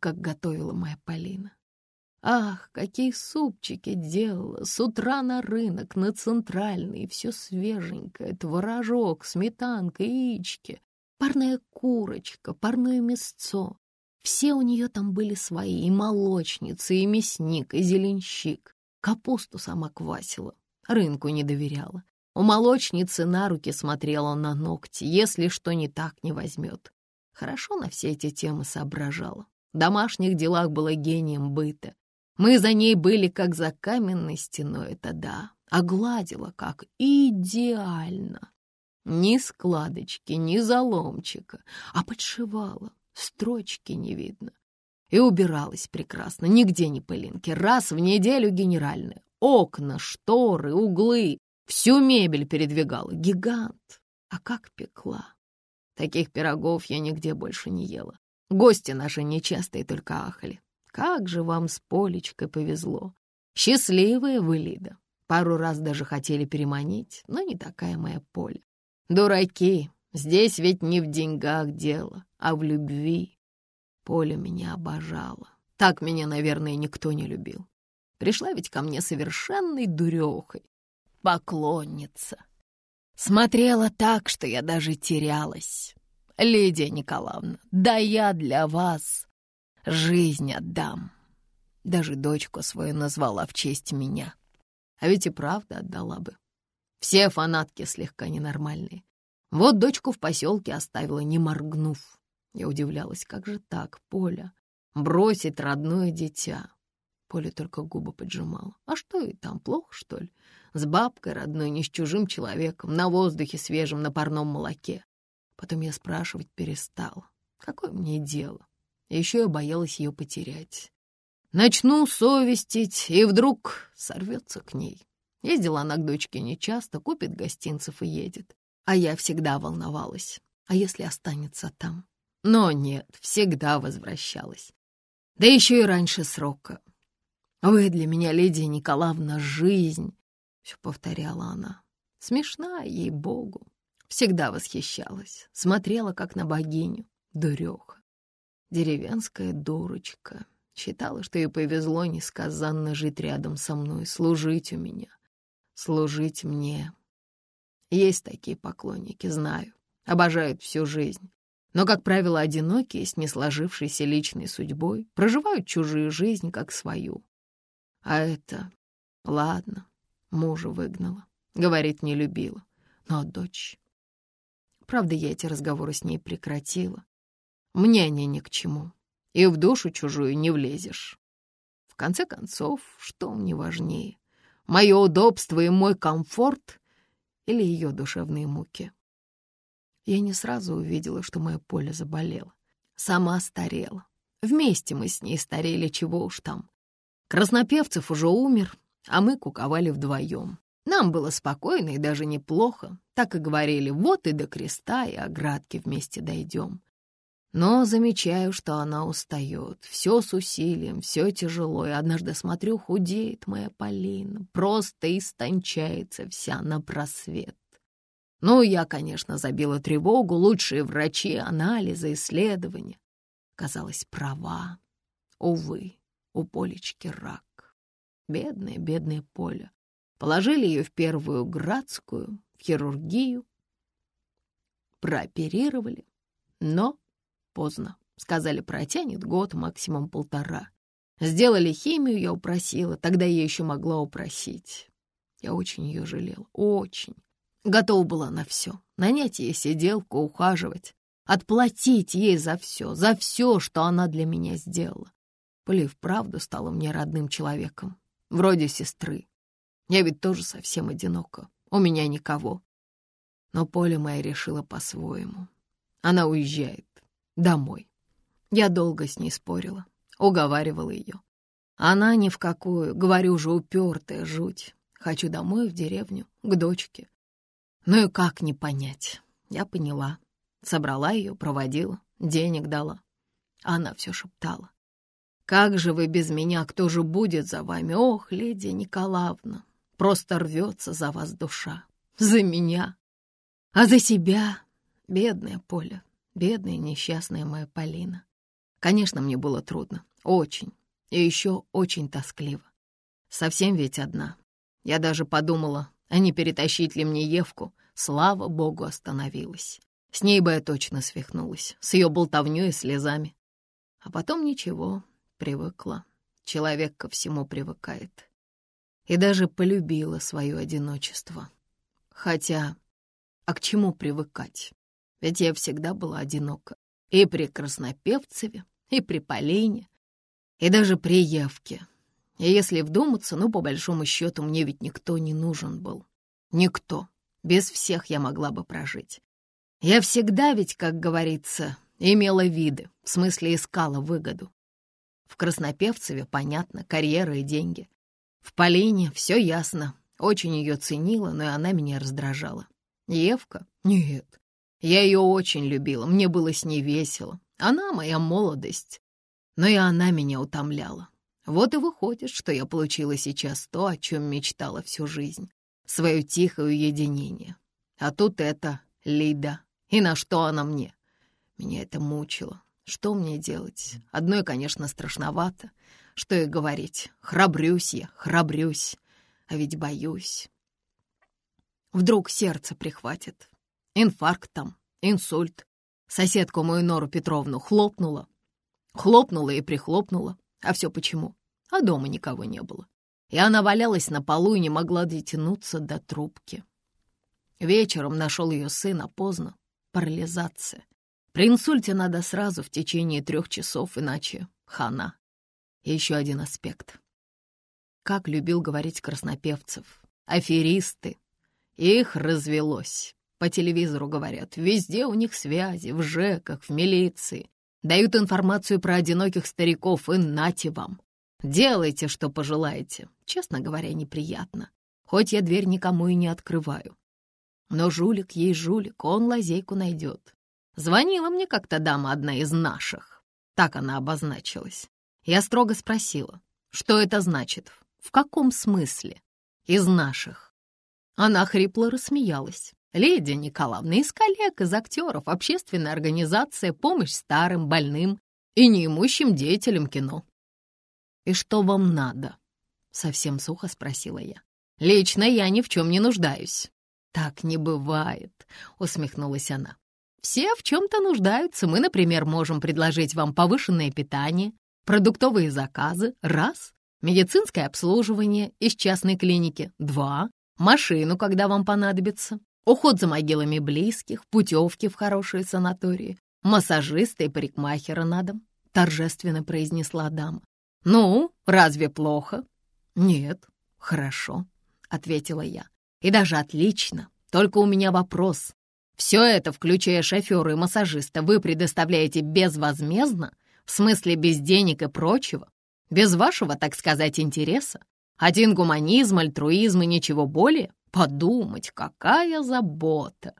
как готовила моя Полина. Ах, какие супчики делала! С утра на рынок, на центральный, все свеженькое, творожок, сметанка, яички, парная курочка, парное мясцо. Все у нее там были свои, и молочница, и мясник, и зеленщик. Капусту сама квасила, рынку не доверяла. У молочницы на руки смотрела на ногти, если что не так, не возьмет. Хорошо на все эти темы соображала. В домашних делах была гением быта. Мы за ней были как за каменной стеной, это да, а гладила как идеально. Ни складочки, ни заломчика, а подшивала, строчки не видно. И убиралась прекрасно, нигде не пылинки, раз в неделю генеральная. Окна, шторы, углы, всю мебель передвигала. Гигант. А как пекла. Таких пирогов я нигде больше не ела. Гости наши нечастые только ахали. Как же вам с Полечкой повезло. Счастливая вы, Лида. Пару раз даже хотели переманить, но не такая моя Поля. Дураки, здесь ведь не в деньгах дело, а в любви. Поля меня обожала. Так меня, наверное, никто не любил. Пришла ведь ко мне совершенной дурехой. Поклонница. Смотрела так, что я даже терялась. Лидия Николаевна, да я для вас жизнь отдам. Даже дочку свою назвала в честь меня. А ведь и правда отдала бы. Все фанатки слегка ненормальные. Вот дочку в поселке оставила, не моргнув. Я удивлялась, как же так, Поля? Бросить родное дитя. Поля только губы поджимала. А что и там, плохо, что ли? С бабкой родной, не с чужим человеком, на воздухе свежем, на парном молоке. Потом я спрашивать перестала. Какое мне дело? Еще я боялась ее потерять. Начну совестить, и вдруг сорвется к ней. Ездила она к дочке нечасто, купит гостинцев и едет. А я всегда волновалась. А если останется там? Но нет, всегда возвращалась. Да еще и раньше срока. «Вы для меня, Лидия Николаевна, жизнь!» — все повторяла она. Смешна, ей-богу. Всегда восхищалась, смотрела, как на богиню, дуреха. Деревенская дурочка. Считала, что ей повезло несказанно жить рядом со мной, служить у меня, служить мне. Есть такие поклонники, знаю, обожают всю жизнь. Но, как правило, одинокие, с несложившейся личной судьбой, проживают чужую жизнь, как свою. А это... Ладно, мужа выгнала. Говорит, не любила. Но дочь... Правда, я эти разговоры с ней прекратила. Мне они ни к чему. И в душу чужую не влезешь. В конце концов, что мне важнее? Мое удобство и мой комфорт или ее душевные муки? Я не сразу увидела, что мое поле заболело. Сама старела. Вместе мы с ней старели, чего уж там. Краснопевцев уже умер, а мы куковали вдвоем. Нам было спокойно и даже неплохо. Так и говорили, вот и до креста и оградки вместе дойдем. Но замечаю, что она устает. Все с усилием, все тяжело. И однажды смотрю, худеет моя Полина. Просто истончается вся на просвет. Ну, я, конечно, забила тревогу. Лучшие врачи, анализы, исследования. Казалось, права. Увы, у Полечки рак. Бедное, бедное Поля. Положили ее в первую градскую, в хирургию. Прооперировали. Но Поздно. Сказали, протянет год, максимум полтора. Сделали химию, я упросила. Тогда я еще могла упросить. Я очень ее жалела. Очень. Готова была на все. Нанять ей сиделку, ухаживать. Отплатить ей за все, за все, что она для меня сделала. Поля вправду стала мне родным человеком. Вроде сестры. Я ведь тоже совсем одинока. У меня никого. Но Поля моя решила по-своему. Она уезжает. Домой. Я долго с ней спорила, уговаривала ее. Она ни в какую, говорю же, упертая жуть. Хочу домой, в деревню, к дочке. Ну и как не понять? Я поняла. Собрала ее, проводила, денег дала. Она все шептала. «Как же вы без меня? Кто же будет за вами? Ох, Лидия Николаевна, просто рвется за вас душа. За меня. А за себя, бедная Поля, Бедная несчастная моя Полина. Конечно, мне было трудно. Очень. И еще очень тоскливо. Совсем ведь одна. Я даже подумала, а не перетащить ли мне Евку. Слава богу, остановилась. С ней бы я точно свихнулась, с ее болтовнёй и слезами. А потом ничего, привыкла. Человек ко всему привыкает. И даже полюбила свое одиночество. Хотя, а к чему привыкать? Ведь я всегда была одинока. И при Краснопевцеве, и при Полине, и даже при Евке. И если вдуматься, ну, по большому счету, мне ведь никто не нужен был. Никто. Без всех я могла бы прожить. Я всегда ведь, как говорится, имела виды, в смысле искала выгоду. В Краснопевцеве, понятно, карьера и деньги. В Полине все ясно, очень ее ценила, но и она меня раздражала. Евка? Нет. Я ее очень любила, мне было с ней весело. Она моя молодость. Но и она меня утомляла. Вот и выходит, что я получила сейчас то, о чем мечтала всю жизнь. Свое тихое уединение. А тут это Лида. И на что она мне? Меня это мучило. Что мне делать? Одной, конечно, страшновато. Что и говорить. Храбрюсь я, храбрюсь. А ведь боюсь. Вдруг сердце прихватит. Инфаркт там, инсульт. Соседку мою Нору Петровну хлопнула. Хлопнула и прихлопнула. А все почему? А дома никого не было. И она валялась на полу и не могла дотянуться до трубки. Вечером нашел ее сына поздно. Парализация. При инсульте надо сразу в течение трех часов, иначе хана. И еще один аспект как любил говорить краснопевцев. Аферисты. Их развелось. По телевизору говорят, везде у них связи, в ЖЭКах, в милиции. Дают информацию про одиноких стариков и нате вам. Делайте, что пожелаете. Честно говоря, неприятно. Хоть я дверь никому и не открываю. Но жулик ей жулик, он лазейку найдет. Звонила мне как-то дама одна из наших. Так она обозначилась. Я строго спросила, что это значит, в каком смысле? Из наших. Она хрипло рассмеялась. Леди Николаевна, из коллег, из актеров, общественная организация, помощь старым, больным и неимущим деятелям кино. «И что вам надо?» — совсем сухо спросила я. «Лично я ни в чем не нуждаюсь». «Так не бывает», — усмехнулась она. «Все в чем-то нуждаются. Мы, например, можем предложить вам повышенное питание, продуктовые заказы — раз, медицинское обслуживание из частной клиники — два, машину, когда вам понадобится, уход за могилами близких, путевки в хорошие санатории, массажиста и парикмахера на дом, — торжественно произнесла дама. «Ну, разве плохо?» «Нет, хорошо», — ответила я. «И даже отлично. Только у меня вопрос. Все это, включая шофера и массажиста, вы предоставляете безвозмездно, в смысле без денег и прочего? Без вашего, так сказать, интереса? Один гуманизм, альтруизм и ничего более? Подумать, какая забота!»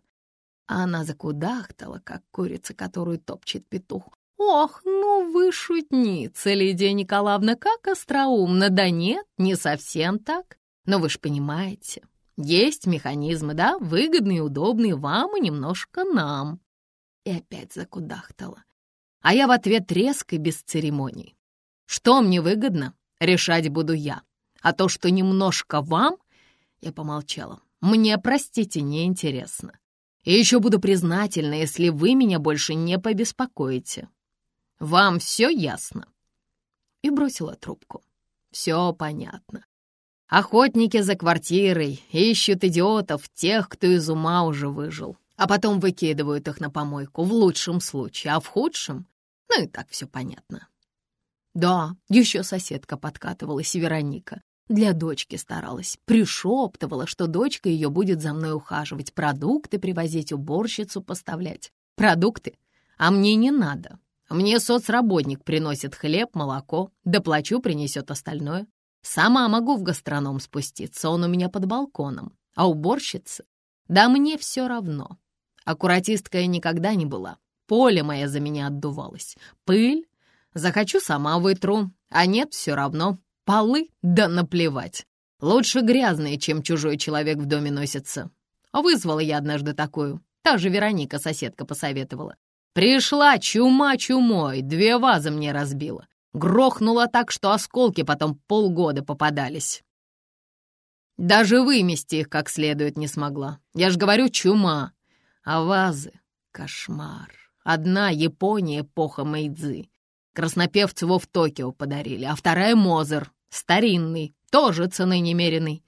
она закудахтала, как курица, которую топчет петух. «Ох, ну вы шутница, Лидия Николаевна, как остроумно! Да нет, не совсем так. Но вы ж понимаете, есть механизмы, да, выгодные, удобные вам и немножко нам». И опять закудахтала. А я в ответ резко и без церемоний. Что мне выгодно, решать буду я. А то, что немножко вам, я помолчала, мне, простите, неинтересно. И еще буду признательна, если вы меня больше не побеспокоите. Вам все ясно?» И бросила трубку. «Все понятно. Охотники за квартирой ищут идиотов, тех, кто из ума уже выжил, а потом выкидывают их на помойку, в лучшем случае, а в худшем, ну и так все понятно. Да, еще соседка подкатывалась, Вероника. Для дочки старалась, пришептывала, что дочка ее будет за мной ухаживать, продукты привозить, уборщицу поставлять. Продукты? А мне не надо. Мне соцработник приносит хлеб, молоко, доплачу, принесет остальное. Сама могу в гастроном спуститься, он у меня под балконом. А уборщица? Да мне все равно. Аккуратисткой я никогда не была. Поле мое за меня отдувалось. Пыль, Захочу, сама вытру, а нет, все равно. Полы, да наплевать. Лучше грязные, чем чужой человек в доме носится. Вызвала я однажды такую. Та же Вероника, соседка, посоветовала. Пришла чума чумой, две вазы мне разбила. Грохнула так, что осколки потом полгода попадались. Даже вымести их как следует не смогла. Я ж говорю, чума. А вазы — кошмар. Одна Япония, эпоха Мэйдзы. Краснопевцеву в Токио подарили, а вторая — Мозер, старинный, тоже цены немеренный.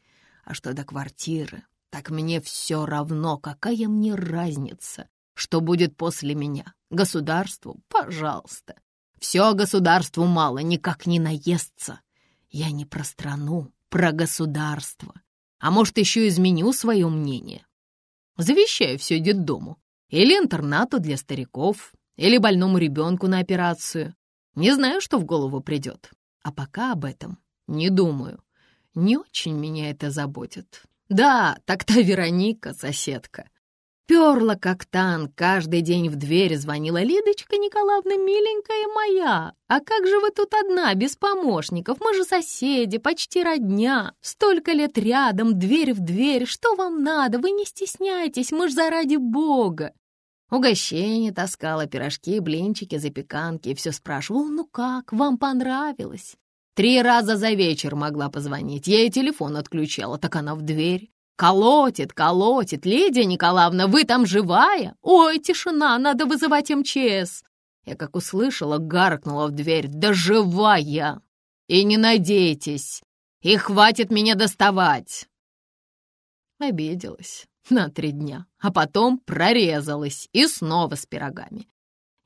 А что до квартиры, так мне все равно, какая мне разница, что будет после меня. Государству, пожалуйста. Все государству мало, никак не наестся. Я не про страну, про государство. А может, еще изменю свое мнение. Завещаю все детдому. Или интернату для стариков, или больному ребенку на операцию. Не знаю, что в голову придет. А пока об этом не думаю. Не очень меня это заботит. Да, так-то Вероника, соседка. Перла как танк, каждый день в дверь звонила. «Лидочка Николаевна, миленькая моя, а как же вы тут одна, без помощников? Мы же соседи, почти родня. Столько лет рядом, дверь в дверь. Что вам надо? Вы не стесняйтесь, мы ж заради Бога». Угощение таскала, пирожки, блинчики, запеканки все спрашивала, ну как, вам понравилось? Три раза за вечер могла позвонить, я ей телефон отключала, так она в дверь. Колотит, колотит. Лидия Николаевна, вы там живая? Ой, тишина, надо вызывать МЧС. Я как услышала, гаркнула в дверь. Да живая! И не надейтесь, и хватит меня доставать. Обиделась на три дня, а потом прорезалась и снова с пирогами.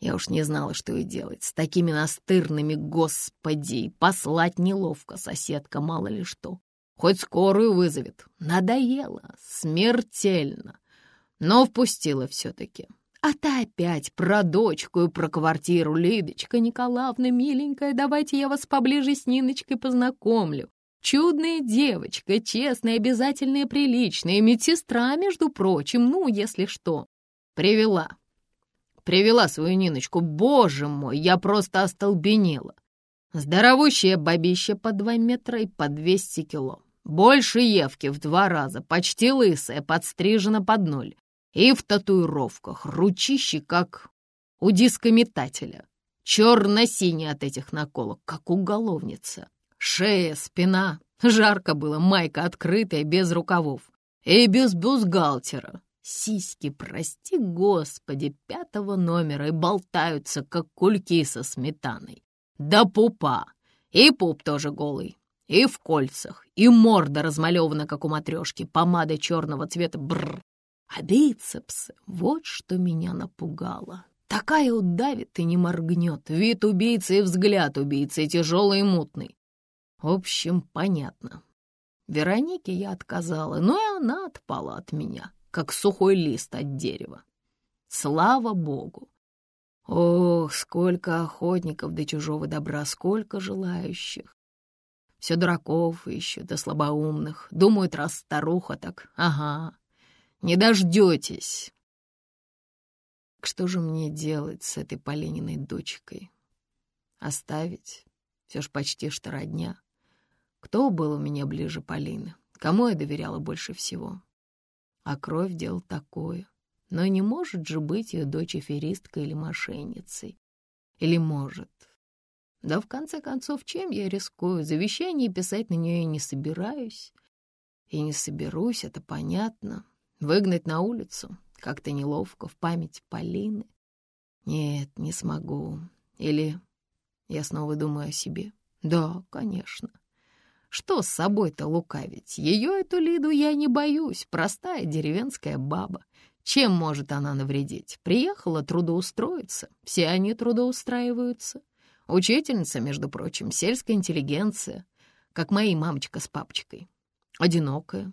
Я уж не знала, что и делать. С такими настырными, господи, послать неловко, соседка, мало ли что. Хоть скорую вызовет. Надоело, смертельно. Но впустила все-таки. А ты опять про дочку и про квартиру, Лидочка Николаевна, миленькая, давайте я вас поближе с Ниночкой познакомлю. Чудная девочка, честная, обязательная, приличная, медсестра, между прочим, ну, если что. Привела. Привела свою Ниночку. Боже мой, я просто остолбенела. Здоровущее бабище по два метра и по двести кило. Больше Евки в два раза, почти лысая, подстрижена под ноль. И в татуировках, ручищи, как у дискометателя. Черно-синий от этих наколок, как уголовница. Шея, спина. Жарко было, майка открытая, без рукавов. И без бюстгальтера. Сиськи, прости господи, пятого номера и болтаются, как кульки со сметаной. Да пупа. И пуп тоже голый. И в кольцах. И морда размалевана, как у матрешки. Помада черного цвета. Бррр. А бицепсы. Вот что меня напугало. Такая удавит и не моргнет. Вид убийцы и взгляд убийцы, тяжелый и мутный. В общем, понятно. Веронике я отказала, но и она отпала от меня, как сухой лист от дерева. Слава богу! Ох, сколько охотников до чужого добра, сколько желающих. Все дураков ищут, да слабоумных. Думают, раз старуха, так ага, не дождетесь. Что же мне делать с этой Полининой дочкой? Оставить? Все ж почти что родня. Кто был у меня ближе Полины? Кому я доверяла больше всего? А кровь — дело такое. Но не может же быть ее дочь аферисткой или мошенницей. Или может. Да в конце концов, чем я рискую? Завещание писать на нее я не собираюсь. И не соберусь, это понятно. Выгнать на улицу как-то неловко, в память Полины. Нет, не смогу. Или я снова думаю о себе. Да, конечно. Что с собой-то лукавить? Ее, эту Лиду, я не боюсь. Простая деревенская баба. Чем может она навредить? Приехала трудоустроиться. Все они трудоустраиваются. Учительница, между прочим, сельская интеллигенция, как мои мамочка с папочкой. Одинокая,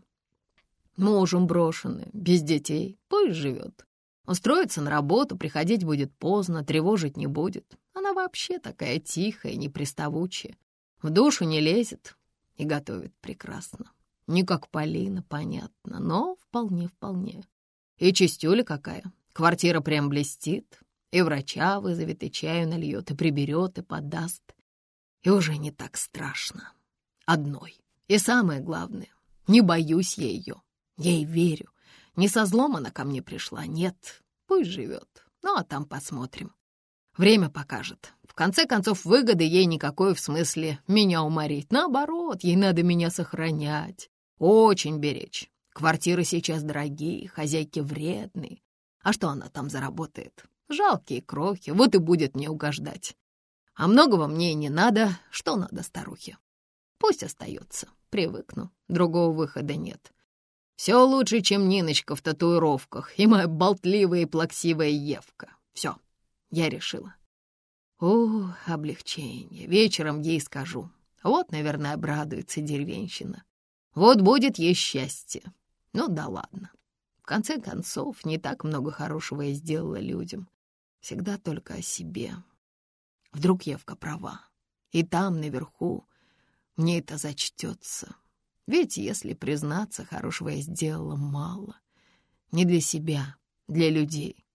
мужем брошенная, без детей, пусть живет. Устроится на работу, приходить будет поздно, тревожить не будет. Она вообще такая тихая, неприставучая. В душу не лезет и готовит прекрасно. Не как Полина, понятно, но вполне-вполне. И чистюля какая. Квартира прям блестит. И врача вызовет, и чаю нальет, и приберет, и подаст. И уже не так страшно. Одной. И самое главное, не боюсь я ее. Ей верю. Не со злом она ко мне пришла, нет. Пусть живет. Ну, а там посмотрим. Время покажет. В конце концов, выгоды ей никакой в смысле меня уморить. Наоборот, ей надо меня сохранять, очень беречь. Квартиры сейчас дорогие, хозяйки вредные. А что она там заработает? Жалкие крохи, вот и будет мне угождать. А многого мне и не надо, что надо старухе. Пусть остается, привыкну, другого выхода нет. Все лучше, чем Ниночка в татуировках и моя болтливая и плаксивая Евка. Все, я решила. О, облегчение. Вечером ей скажу. Вот, наверное, обрадуется деревенщина. Вот будет ей счастье. Ну да ладно. В конце концов, не так много хорошего я сделала людям. Всегда только о себе. Вдруг Евка права. И там, наверху, мне это зачтется. Ведь, если признаться, хорошего я сделала мало. Не для себя, для людей.